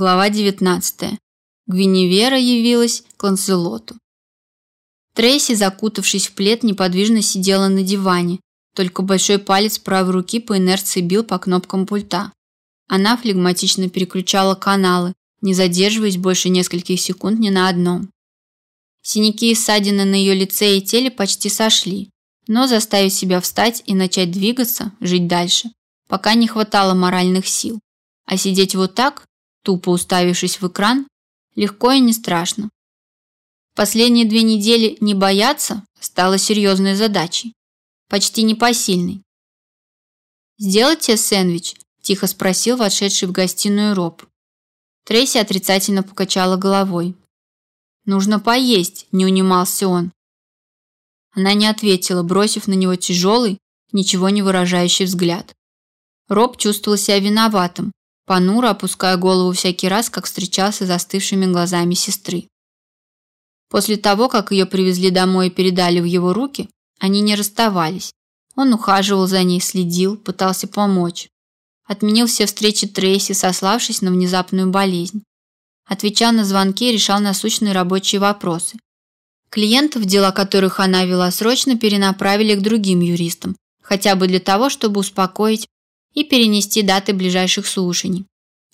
Глава 19. Гвиневера явилась к Ланселоту. Трейси, закутавшись в плед, неподвижно сидела на диване, только большой палец правой руки по инерции бил по кнопкам пульта. Она флегматично переключала каналы, не задерживаясь больше нескольких секунд ни на одном. Синяки и ссадины на ее лице и теле почти сошли, но заставить себя встать и начать двигаться, жить дальше, пока не хватало моральных сил. А сидеть вот так, тупо уставившись в экран, легко и не страшно. Последние две недели не бояться стало серьезной задачей, почти непосильной. «Сделать тебе сэндвич?» – тихо спросил вошедший в гостиную Роб. Трейси отрицательно покачала головой. «Нужно поесть», – не унимался он. Она не ответила, бросив на него тяжелый, ничего не выражающий взгляд. Роб чувствовал себя виноватым, понуро опуская голову всякий раз, как встречался застывшими глазами сестры. После того, как ее привезли домой и передали в его руки, они не расставались. Он ухаживал за ней, следил, пытался помочь. Отменил все встречи Трейси, сославшись на внезапную болезнь. Отвечал на звонки и решал насущные рабочие вопросы. Клиентов, дела которых она вела срочно, перенаправили к другим юристам, хотя бы для того, чтобы успокоить и перенести даты ближайших слушаний.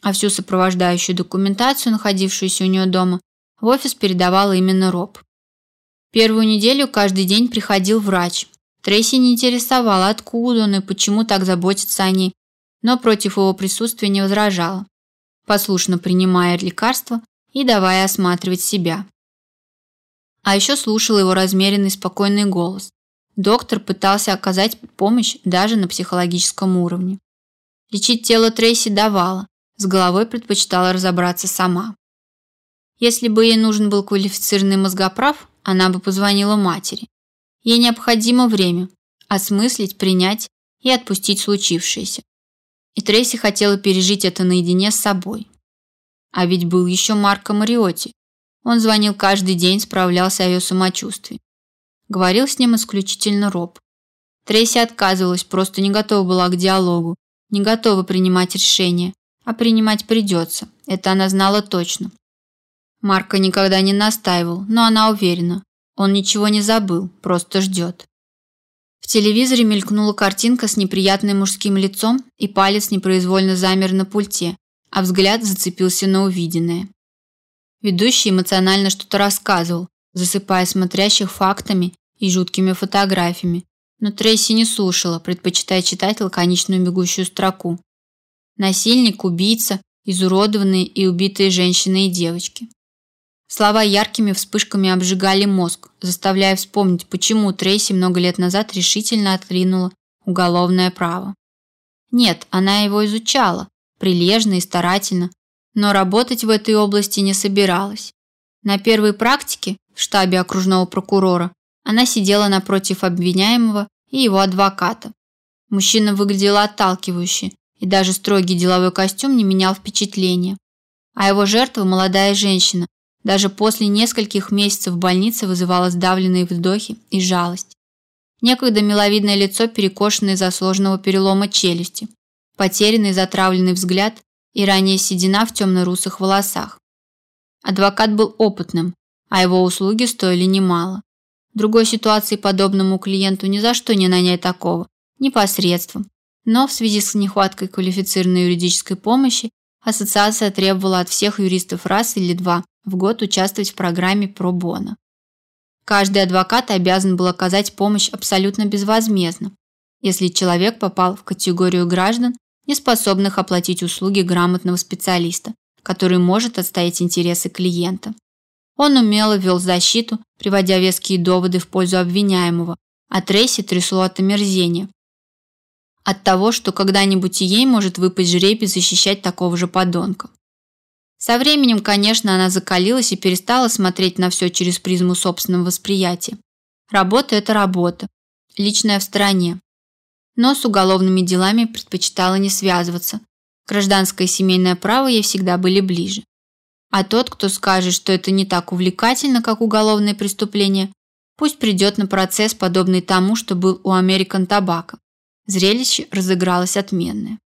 А всю сопровождающую документацию, находившуюся у нее дома, в офис передавал именно Роб. Первую неделю каждый день приходил врач. Трейси не интересовала, откуда он и почему так заботится о ней, но против его присутствия не возражала, послушно принимая лекарства и давая осматривать себя. А еще слушала его размеренный спокойный голос. Доктор пытался оказать помощь даже на психологическом уровне. Лечить тело Трейси давала, с головой предпочитала разобраться сама. Если бы ей нужен был квалифицированный мозгоправ, она бы позвонила матери. Ей необходимо время осмыслить, принять и отпустить случившееся. И Трейси хотела пережить это наедине с собой. А ведь был еще Марко Мариотти. Он звонил каждый день, справлялся о ее самочувствии. Говорил с ним исключительно Роб. Трейси отказывалась, просто не готова была к диалогу, не готова принимать решения, а принимать придется. Это она знала точно. Марко никогда не настаивал, но она уверена. Он ничего не забыл, просто ждет. В телевизоре мелькнула картинка с неприятным мужским лицом, и палец непроизвольно замер на пульте, а взгляд зацепился на увиденное. Ведущий эмоционально что-то рассказывал, засыпая смотрящих фактами и жуткими фотографиями, но Трейси не слушала, предпочитая читать лаконичную бегущую строку. Насильник, убийца, изуродованные и убитые женщины и девочки. Слова яркими вспышками обжигали мозг, заставляя вспомнить, почему Трейси много лет назад решительно отринула уголовное право. Нет, она его изучала, прилежно и старательно, но работать в этой области не собиралась. На первой практике в штабе окружного прокурора она сидела напротив обвиняемого и его адвоката. Мужчина выглядел отталкивающе, и даже строгий деловой костюм не менял впечатления. А его жертва, молодая женщина, даже после нескольких месяцев в больнице вызывала сдавленные вздохи и жалость. Некогда миловидное лицо, перекошенное из-за сложного перелома челюсти, потерянный затравленный взгляд и ранее седина в темно-русых волосах. Адвокат был опытным, а его услуги стоили немало. В другой ситуации подобному клиенту ни за что не нанять такого, непосредством. Но в связи с нехваткой квалифицированной юридической помощи ассоциация требовала от всех юристов раз или два в год участвовать в программе пробона. Каждый адвокат обязан был оказать помощь абсолютно безвозмездно, если человек попал в категорию граждан, не способных оплатить услуги грамотного специалиста, который может отстоять интересы клиента. Он умело вел защиту, приводя веские доводы в пользу обвиняемого, а Трейси трясло от омерзения. От того, что когда-нибудь и ей может выпасть жребий защищать такого же подонка. Со временем, конечно, она закалилась и перестала смотреть на все через призму собственного восприятия. Работа – это работа. Личная в стороне. Но с уголовными делами предпочитала не связываться. Гражданское и семейное право ей всегда были ближе. А тот, кто скажет, что это не так увлекательно, как уголовное преступление, пусть придет на процесс, подобный тому, что был у American Tobacco. Зрелище разыгралось отменное.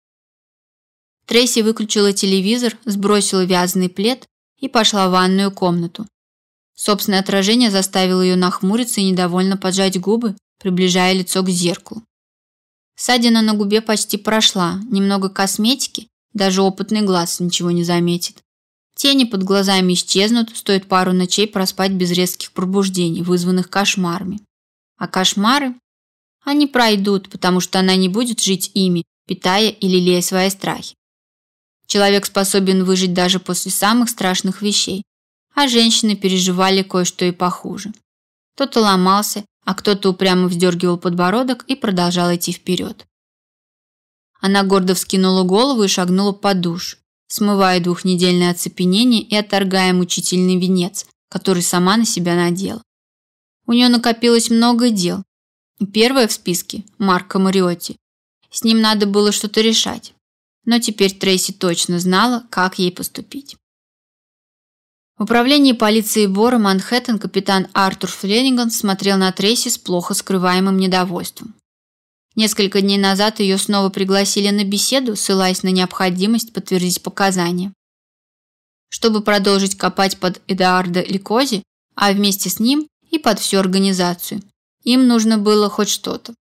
Трейси выключила телевизор, сбросила вязаный плед и пошла в ванную комнату. Собственное отражение заставило ее нахмуриться и недовольно поджать губы, приближая лицо к зеркалу. Ссадина на губе почти прошла, немного косметики, даже опытный глаз ничего не заметит. Тени под глазами исчезнут, стоит пару ночей проспать без резких пробуждений, вызванных кошмарами. А кошмары? Они пройдут, потому что она не будет жить ими, питая и лелея свои страхи. Человек способен выжить даже после самых страшных вещей, а женщины переживали кое-что и похуже. Кто-то ломался, а кто-то упрямо вздергивал подбородок и продолжал идти вперед. Она гордо вскинула голову и шагнула под душ, смывая двухнедельное оцепенение и отторгая мучительный венец, который сама на себя надела. У нее накопилось много дел. Первое в списке – Марко Мариотти. С ним надо было что-то решать. Но теперь Трейси точно знала, как ей поступить. В управлении полиции Бора Манхэттен капитан Артур Фленинган смотрел на Трейси с плохо скрываемым недовольством. Несколько дней назад ее снова пригласили на беседу, ссылаясь на необходимость подтвердить показания. Чтобы продолжить копать под Эдуарда Ликози, а вместе с ним и под всю организацию. Им нужно было хоть что-то.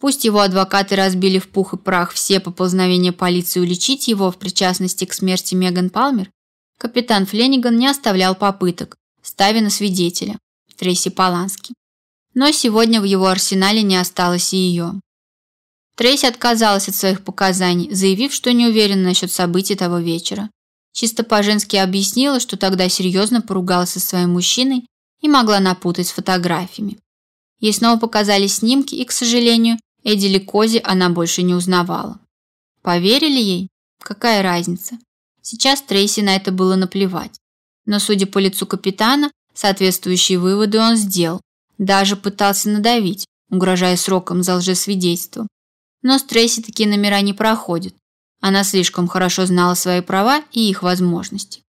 Пусть его адвокаты разбили в пух и прах все поползновения полиции уличить его в причастности к смерти Меган Палмер, Капитан Флениган не оставлял попыток, ставя на свидетеля Трейси Полански. Но сегодня в его арсенале не осталось и ее. Трейси отказалась от своих показаний, заявив, что не уверена насчет событий того вечера. Чисто по-женски объяснила, что тогда серьезно поругалась со своим мужчиной и могла напутать с фотографиями. Ей снова показали снимки, и, к сожалению, Эдди Ликози она больше не узнавала. Поверили ей? Какая разница? Сейчас Трейси на это было наплевать. Но, судя по лицу капитана, соответствующие выводы он сделал. Даже пытался надавить, угрожая сроком за лжесвидетельство. Но с Трейси такие номера не проходят. Она слишком хорошо знала свои права и их возможности.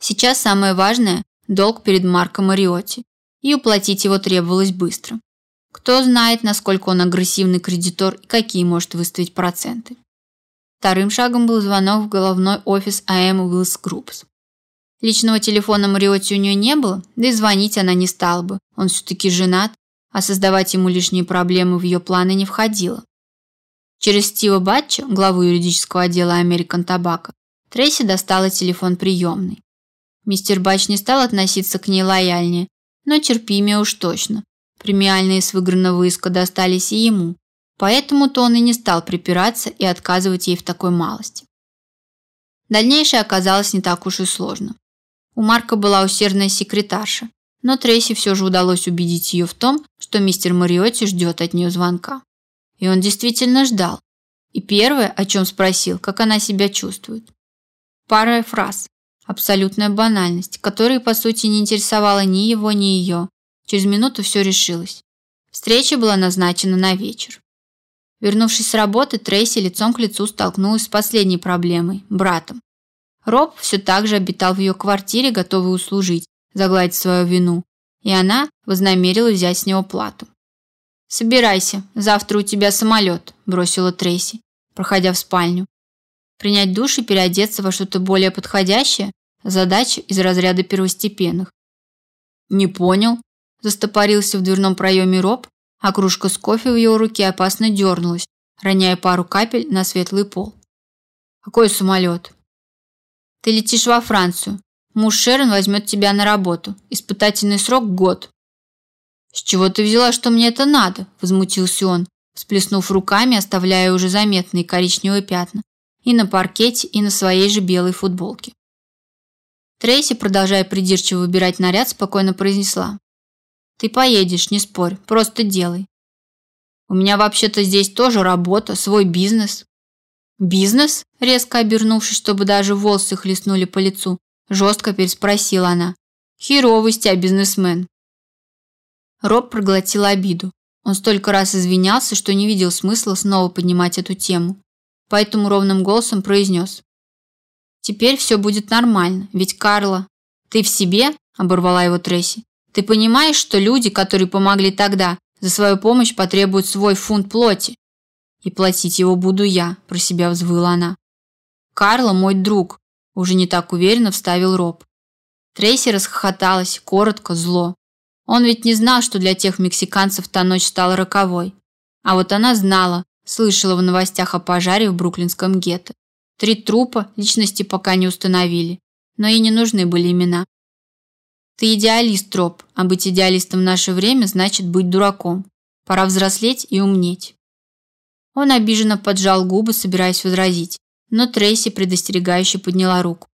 Сейчас самое важное – долг перед Марком Мариотти, и уплатить его требовалось быстро. Кто знает, насколько он агрессивный кредитор и какие может выставить проценты. Вторым шагом был звонок в головной офис АМ Wills Groups. Личного телефона Мариотти у нее не было, да и звонить она не стала бы, он все-таки женат, а создавать ему лишние проблемы в ее планы не входило. Через Стива Батча, главу юридического отдела American Tobacco, Трейси достала телефон приемный. Мистер Батч не стал относиться к ней лояльнее, но терпимее уж точно. Премиальные с выигранного иска достались и ему, Поэтому-то он и не стал припираться и отказывать ей в такой малости. Дальнейшее оказалось не так уж и сложно. У Марка была усердная секретарша, но Трейси все же удалось убедить ее в том, что мистер Мариотти ждет от нее звонка. И он действительно ждал. И первое, о чем спросил, как она себя чувствует. Пара фраз. Абсолютная банальность, которая, по сути, не интересовала ни его, ни ее. Через минуту все решилось. Встреча была назначена на вечер. Вернувшись с работы, Трейси лицом к лицу столкнулась с последней проблемой – братом. Роб все так же обитал в ее квартире, готовый услужить, загладить свою вину, и она вознамерилась взять с него плату. «Собирайся, завтра у тебя самолет», – бросила Трейси, проходя в спальню. Принять душ и переодеться во что-то более подходящее – задача из разряда первостепенных. «Не понял», – застопорился в дверном проеме Роб, а кружка с кофе в его руке опасно дернулась, роняя пару капель на светлый пол. «Какой самолет?» «Ты летишь во Францию. Муж Шерон возьмет тебя на работу. Испытательный срок – год». «С чего ты взяла, что мне это надо?» – возмутился он, всплеснув руками, оставляя уже заметные коричневые пятна и на паркете, и на своей же белой футболке. Трейси, продолжая придирчиво выбирать наряд, спокойно произнесла. Ты поедешь, не спорь, просто делай. У меня вообще-то здесь тоже работа, свой бизнес. Бизнес? Резко обернувшись, чтобы даже волосы хлестнули по лицу, жестко переспросила она. Херовый тебя бизнесмен. Роб проглотил обиду. Он столько раз извинялся, что не видел смысла снова поднимать эту тему. Поэтому ровным голосом произнес. «Теперь все будет нормально, ведь Карла...» «Ты в себе?» – оборвала его Трейси. Ты понимаешь, что люди, которые помогли тогда, за свою помощь потребуют свой фунт плоти? И платить его буду я, про себя взвыла она. Карла мой друг, уже не так уверенно вставил Роб. Трейси расхохоталась, коротко, зло. Он ведь не знал, что для тех мексиканцев та ночь стала роковой. А вот она знала, слышала в новостях о пожаре в бруклинском гетто. Три трупа, личности пока не установили, но и не нужны были имена. Ты идеалист, Роб, а быть идеалистом в наше время значит быть дураком. Пора взрослеть и умнеть. Он обиженно поджал губы, собираясь возразить, но Трейси предостерегающе подняла руку.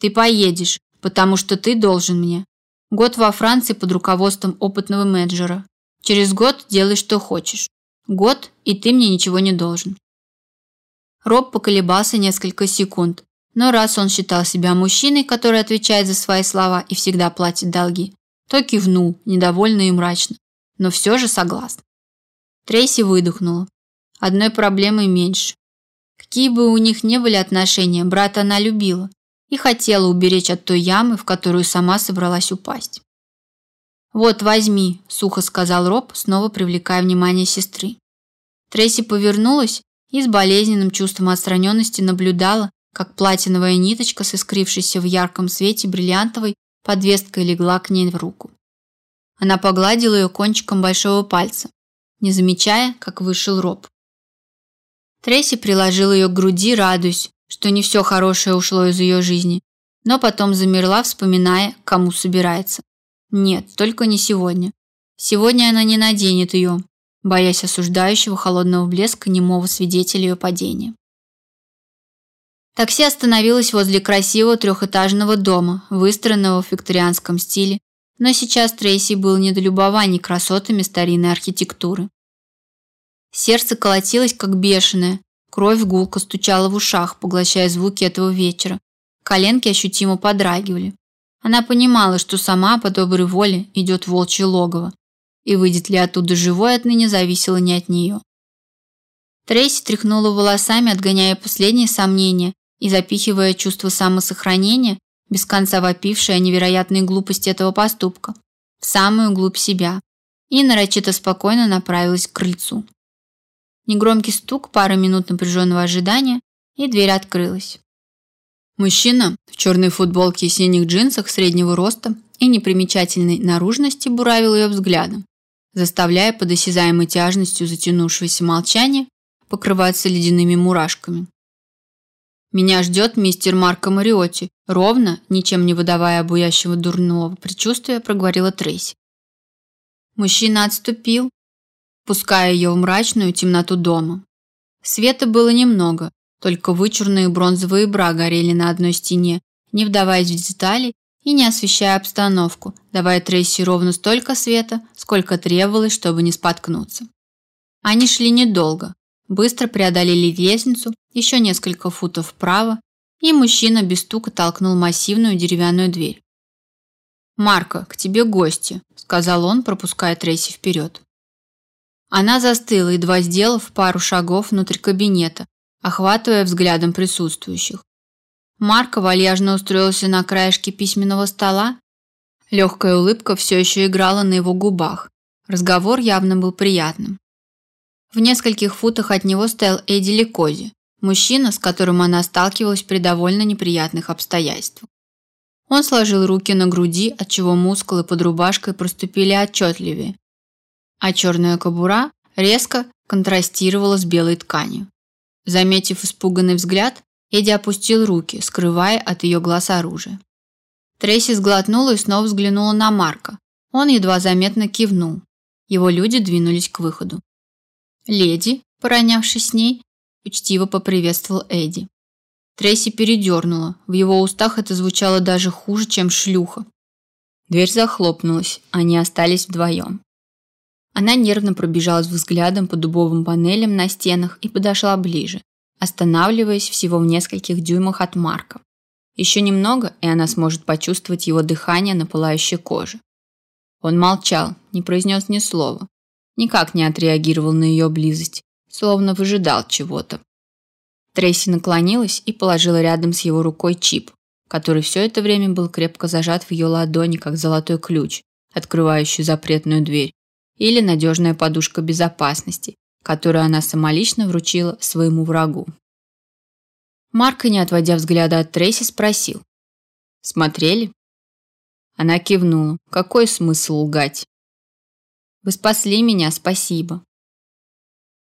Ты поедешь, потому что ты должен мне. Год во Франции под руководством опытного менеджера. Через год делай, что хочешь. Год, и ты мне ничего не должен. Роб поколебался несколько секунд, но раз он считал себя мужчиной, который отвечает за свои слова и всегда платит долги, то кивнул, недовольно и мрачно, но все же согласен. Трейси выдохнула. Одной проблемой меньше. Какие бы у них ни были отношения, брата она любила и хотела уберечь от той ямы, в которую сама собралась упасть. «Вот, возьми», – сухо сказал Роб, снова привлекая внимание сестры. Трейси повернулась и с болезненным чувством отстраненности наблюдала, как платиновая ниточка, соскрившаяся в ярком свете бриллиантовой подвеской, легла к ней в руку. Она погладила ее кончиком большого пальца, не замечая, как вышел Роб. Трейси приложила ее к груди, радуясь, что не все хорошее ушло из ее жизни, но потом замерла, вспоминая, к кому собирается. Нет, только не сегодня. Сегодня она не наденет ее, боясь осуждающего холодного блеска немого свидетеля ее падения. Такси остановилось возле красивого трехэтажного дома, выстроенного в викторианском стиле, но сейчас Трейси был не до любования красотами старинной архитектуры. Сердце колотилось как бешеное, кровь гулко стучала в ушах, поглощая звуки этого вечера. Коленки ощутимо подрагивали. Она понимала, что сама по доброй воле идет в волчье логово, и выйдет ли оттуда живой отныне зависело не от нее. Трейси тряхнула волосами, отгоняя последние сомнения и запихивая чувство самосохранения, без конца вопившее о невероятной глупости этого поступка, в самую глубь себя, и нарочито спокойно направилась к крыльцу. Негромкий стук, пара минут напряженного ожидания, и дверь открылась. Мужчина в черной футболке и синих джинсах среднего роста и непримечательной наружности буравил ее взглядом, заставляя под осязаемой тяжестью затянувшегося молчания покрываться ледяными мурашками. «Меня ждет мистер Марко Мариотти», ровно, ничем не выдавая обуящего дурного предчувствия, проговорила Трейси. Мужчина отступил, пуская ее в мрачную темноту дома. Света было немного, только вычурные бронзовые бра горели на одной стене, не вдаваясь в детали и не освещая обстановку, давая Трейси ровно столько света, сколько требовалось, чтобы не споткнуться. Они шли недолго, быстро преодолели лестницу, еще несколько футов вправо, и мужчина без стука толкнул массивную деревянную дверь. «Марко, к тебе гости», – сказал он, пропуская Трейси вперед. Она застыла, едва сделав пару шагов внутрь кабинета, охватывая взглядом присутствующих. Марко вальяжно устроился на краешке письменного стола. Легкая улыбка все еще играла на его губах. Разговор явно был приятным. В нескольких футах от него стоял Эдди Ликози, мужчина, с которым она сталкивалась при довольно неприятных обстоятельствах. Он сложил руки на груди, отчего мускулы под рубашкой проступили отчетливее, а черная кобура резко контрастировала с белой тканью. Заметив испуганный взгляд, Эдди опустил руки, скрывая от ее глаз оружие. Трейси сглотнула и снова взглянула на Марка. Он едва заметно кивнул. Его люди двинулись к выходу. Леди, поронявшись с ней, учтиво поприветствовал Эдди. Трейси передернула. В его устах это звучало даже хуже, чем шлюха. Дверь захлопнулась, они остались вдвоем. Она нервно пробежалась взглядом по дубовым панелям на стенах и подошла ближе, останавливаясь всего в нескольких дюймах от Марка. Еще немного, и она сможет почувствовать его дыхание на пылающей коже. Он молчал, не произнес ни слова, никак не отреагировал на ее близость, словно выжидал чего-то. Трейси наклонилась и положила рядом с его рукой чип, который все это время был крепко зажат в ее ладони, как золотой ключ, открывающий запретную дверь или надежная подушка безопасности, которую она самолично вручила своему врагу. Марко, не отводя взгляда от Трейси, спросил. «Смотрели?» Она кивнула. «Какой смысл лгать?» «Вы спасли меня, спасибо».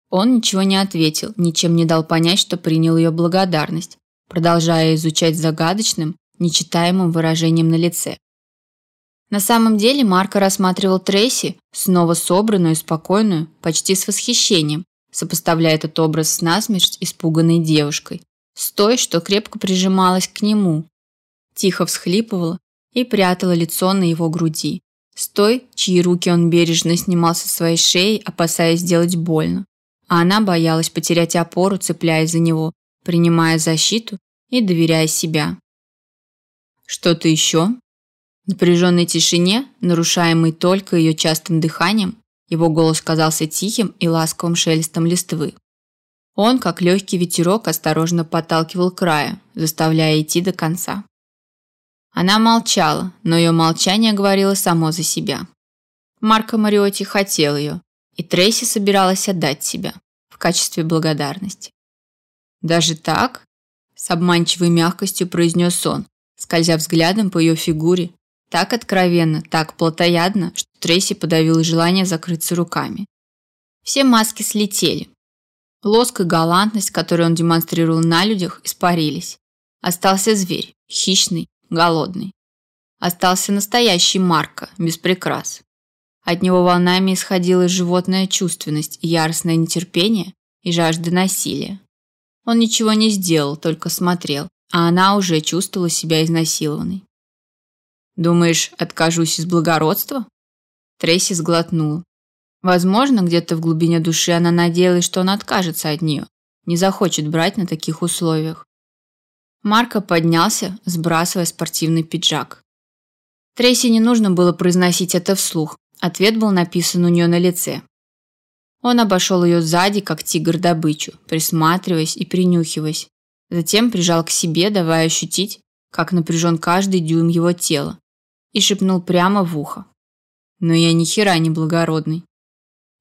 Он ничего не ответил, ничем не дал понять, что принял ее благодарность, продолжая изучать загадочным, нечитаемым выражением на лице. На самом деле Марко рассматривал Трейси, снова собранную, спокойную, почти с восхищением, сопоставляя этот образ с насмерть испуганной девушкой, с той, что крепко прижималась к нему, тихо всхлипывала и прятала лицо на его груди, с той, чьи руки он бережно снимал со своей шеи, опасаясь сделать больно, а она боялась потерять опору, цепляясь за него, принимая защиту и доверяя себя. Что-то еще? В напряженной тишине, нарушаемой только ее частым дыханием, его голос казался тихим и ласковым шелестом листвы. Он, как легкий ветерок, осторожно подталкивал к краю, заставляя идти до конца. Она молчала, но ее молчание говорило само за себя. Марко Мариотти хотел ее, и Трейси собиралась отдать себя в качестве благодарности. «Даже так?» – с обманчивой мягкостью произнес он, скользя взглядом по ее фигуре, так откровенно, так плотоядно, что Трейси подавила желание закрыться руками. Все маски слетели, Лоск и галантность, которую он демонстрировал на людях, испарились. Остался зверь, хищный, голодный. Остался настоящий Марко, без прикрас. От него волнами исходила животная чувственность, яростное нетерпение и жажда насилия. Он ничего не сделал, только смотрел, а она уже чувствовала себя изнасилованной. «Думаешь, откажусь из благородства?» Трейси сглотнула. Возможно, где-то в глубине души она надеялась, что он откажется от нее, не захочет брать на таких условиях. Марко поднялся, сбрасывая спортивный пиджак. Трейси не нужно было произносить это вслух, ответ был написан у нее на лице. Он обошел ее сзади, как тигр добычу, присматриваясь и принюхиваясь. Затем прижал к себе, давая ощутить, как напряжен каждый дюйм его тела, и шепнул прямо в ухо. «Но я ни хера не благородный».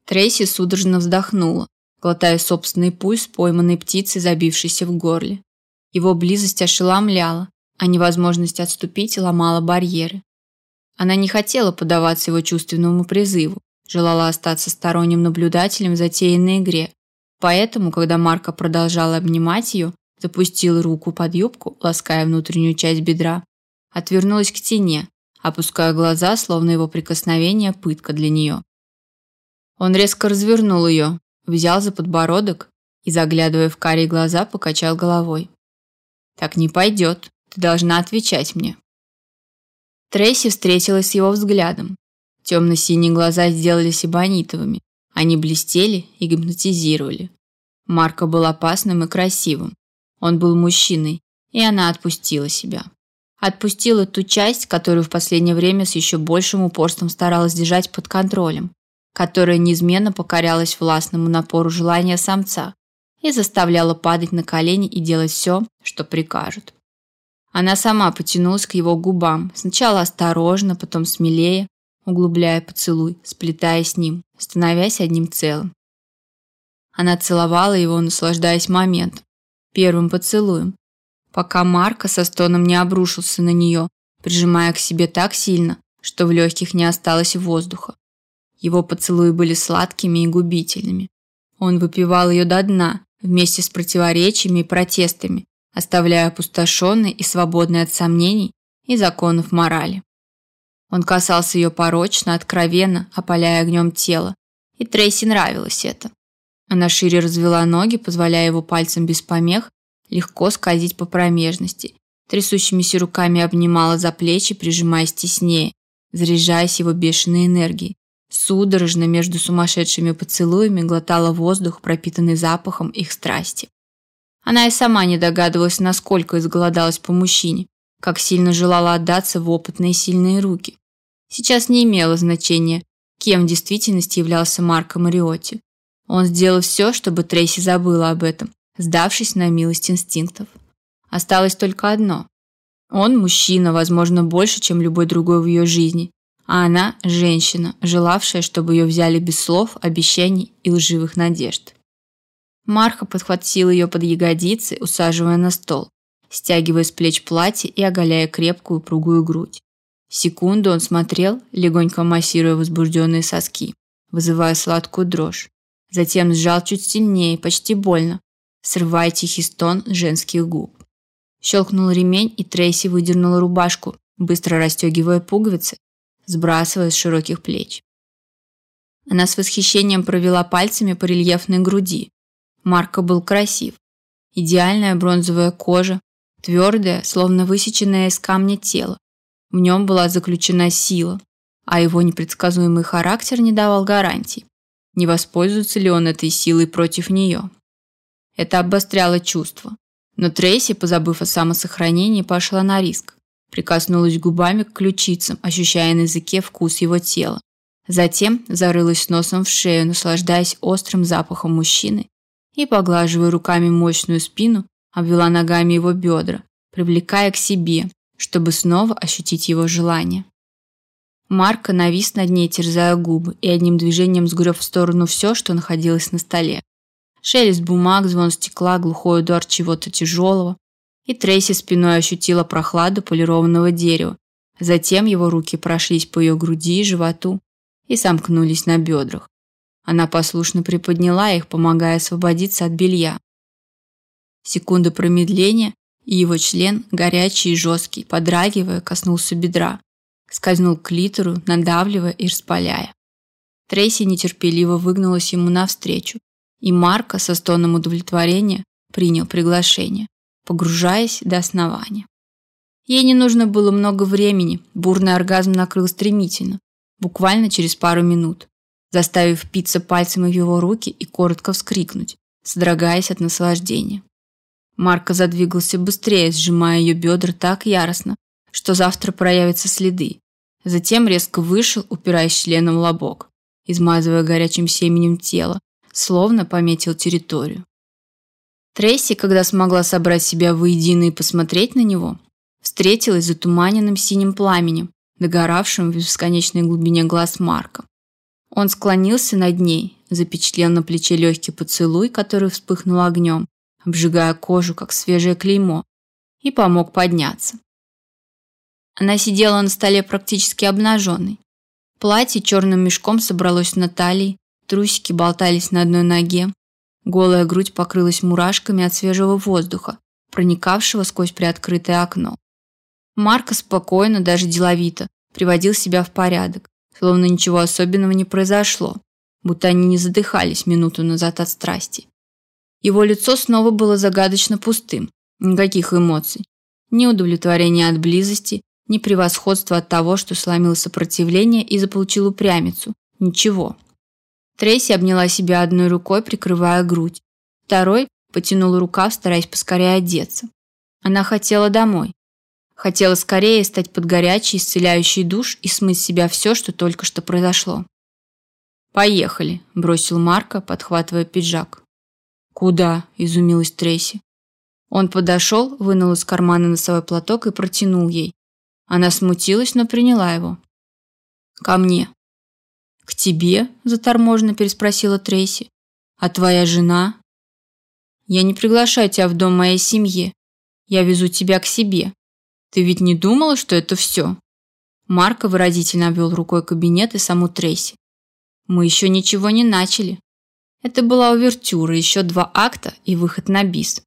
Трейси судорожно вздохнула, глотая собственный пульс пойманной птицы, забившейся в горле. Его близость ошеломляла, а невозможность отступить ломала барьеры. Она не хотела поддаваться его чувственному призыву, желала остаться сторонним наблюдателем в затеянной игре. Поэтому, когда Марка продолжала обнимать ее, запустила руку под юбку, лаская внутреннюю часть бедра, отвернулась к стене, опуская глаза, словно его прикосновение пытка для нее. Он резко развернул ее, взял за подбородок и, заглядывая в карие глаза, покачал головой. «Так не пойдет. Ты должна отвечать мне». Трейси встретилась с его взглядом. Темно-синие глаза сделались эбонитовыми. Они блестели и гипнотизировали. Марко был опасным и красивым. Он был мужчиной, и она отпустила себя. Отпустила ту часть, которую в последнее время с еще большим упорством старалась держать под контролем, которая неизменно покорялась властному напору желания самца и заставляла падать на колени и делать все, что прикажут. Она сама потянулась к его губам, сначала осторожно, потом смелее, углубляя поцелуй, сплетая с ним, становясь одним целым. Она целовала его, наслаждаясь моментом, первым поцелуем, пока Марко со стоном не обрушился на нее, прижимая к себе так сильно, что в легких не осталось воздуха. Его поцелуи были сладкими и губительными. Он выпивал ее до дна, вместе с противоречиями и протестами, оставляя опустошенной и свободной от сомнений и законов морали. Он касался ее порочно, откровенно, опаляя огнем тело, и Трейси нравилось это. Она шире развела ноги, позволяя его пальцем без помех легко скользить по промежности, трясущимися руками обнимала за плечи, прижимаясь теснее, заряжаясь его бешеной энергией, судорожно между сумасшедшими поцелуями глотала воздух, пропитанный запахом их страсти. Она и сама не догадывалась, насколько изголодалась по мужчине, как сильно желала отдаться в опытные сильные руки. Сейчас не имело значения, кем в действительности являлся Марко Мариотти. Он сделал все, чтобы Трейси забыла об этом, сдавшись на милость инстинктов. Осталось только одно. Он мужчина, возможно, больше, чем любой другой в ее жизни, а она – женщина, желавшая, чтобы ее взяли без слов, обещаний и лживых надежд. Марха подхватил ее под ягодицы, усаживая на стол, стягивая с плеч платье и оголяя крепкую упругую грудь. Секунду он смотрел, легонько массируя возбужденные соски, вызывая сладкую дрожь. Затем сжал чуть сильнее, почти больно, срывая тихий стон женских губ. Щелкнул ремень, и Трейси выдернула рубашку, быстро расстегивая пуговицы, сбрасывая с широких плеч. Она с восхищением провела пальцами по рельефной груди. Марко был красив. Идеальная бронзовая кожа, твердое, словно высеченное из камня тело. В нем была заключена сила, а его непредсказуемый характер не давал гарантий, не воспользуется ли он этой силой против нее. Это обостряло чувства. Но Трейси, позабыв о самосохранении, пошла на риск. Прикоснулась губами к ключицам, ощущая на языке вкус его тела. Затем зарылась носом в шею, наслаждаясь острым запахом мужчины и, поглаживая руками мощную спину, обвела ногами его бедра, привлекая к себе, чтобы снова ощутить его желание. Марка навис над ней, терзая губы, и одним движением сгреб в сторону все, что находилось на столе. Шелест бумаг, звон стекла, глухой удар чего-то тяжелого. И Трейси спиной ощутила прохладу полированного дерева. Затем его руки прошлись по ее груди и животу и сомкнулись на бедрах. Она послушно приподняла их, помогая освободиться от белья. Секунда промедления, и его член, горячий и жесткий, подрагивая, коснулся бедра, скользнул к литеру, надавливая и распаляя. Трейси нетерпеливо выгнулась ему навстречу, и Марко со стоном удовлетворения принял приглашение, погружаясь до основания. Ей не нужно было много времени, бурный оргазм накрыл стремительно, буквально через пару минут, заставив впиться пальцем в его руки и коротко вскрикнуть, содрогаясь от наслаждения. Марко задвигался быстрее, сжимая ее бедра так яростно, что завтра проявятся следы. Затем резко вышел, упираясь членом в лобок, измазывая горячим семенем тело, словно пометил территорию. Трейси, когда смогла собрать себя воедино и посмотреть на него, встретилась за туманенным синим пламенем, догоравшим в бесконечной глубине глаз Марка. Он склонился над ней, запечатлел на плече легкий поцелуй, который вспыхнул огнем, обжигая кожу, как свежее клеймо, и помог подняться. Она сидела на столе практически обнаженной. Платье черным мешком собралось на талии, трусики болтались на одной ноге, голая грудь покрылась мурашками от свежего воздуха, проникавшего сквозь приоткрытое окно. Марко спокойно, даже деловито, приводил себя в порядок, словно ничего особенного не произошло, будто они не задыхались минуту назад от страсти. Его лицо снова было загадочно пустым. Никаких эмоций. Ни удовлетворения от близости, ни превосходства от того, что сломил сопротивление и заполучил упрямицу. Ничего. Трейси обняла себя одной рукой, прикрывая грудь. Второй потянула рукав, стараясь поскорее одеться. Она хотела домой. Хотела скорее стать под горячий, исцеляющий душ и смыть с себя все, что только что произошло. «Поехали», – бросил Марко, подхватывая пиджак. «Куда?» – изумилась Трейси. Он подошел, вынул из кармана носовой платок и протянул ей. Она смутилась, но приняла его. «Ко мне». «К тебе?» – заторможенно переспросила Трейси. «А твоя жена?» «Я не приглашаю тебя в дом моей семьи. Я везу тебя к себе. Ты ведь не думала, что это все?» Марко выразительно обвел рукой кабинет и саму Трейси. «Мы еще ничего не начали. Это была увертюра, еще два акта и выход на бис.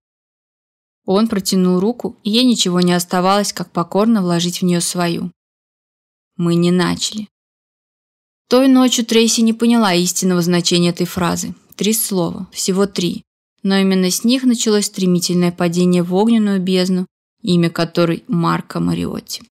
Он протянул руку, и ей ничего не оставалось, как покорно вложить в нее свою. Мы не начали. Той ночью Трейси не поняла истинного значения этой фразы. Три слова, всего три. Но именно с них началось стремительное падение в огненную бездну, имя которой Марко Мариотти.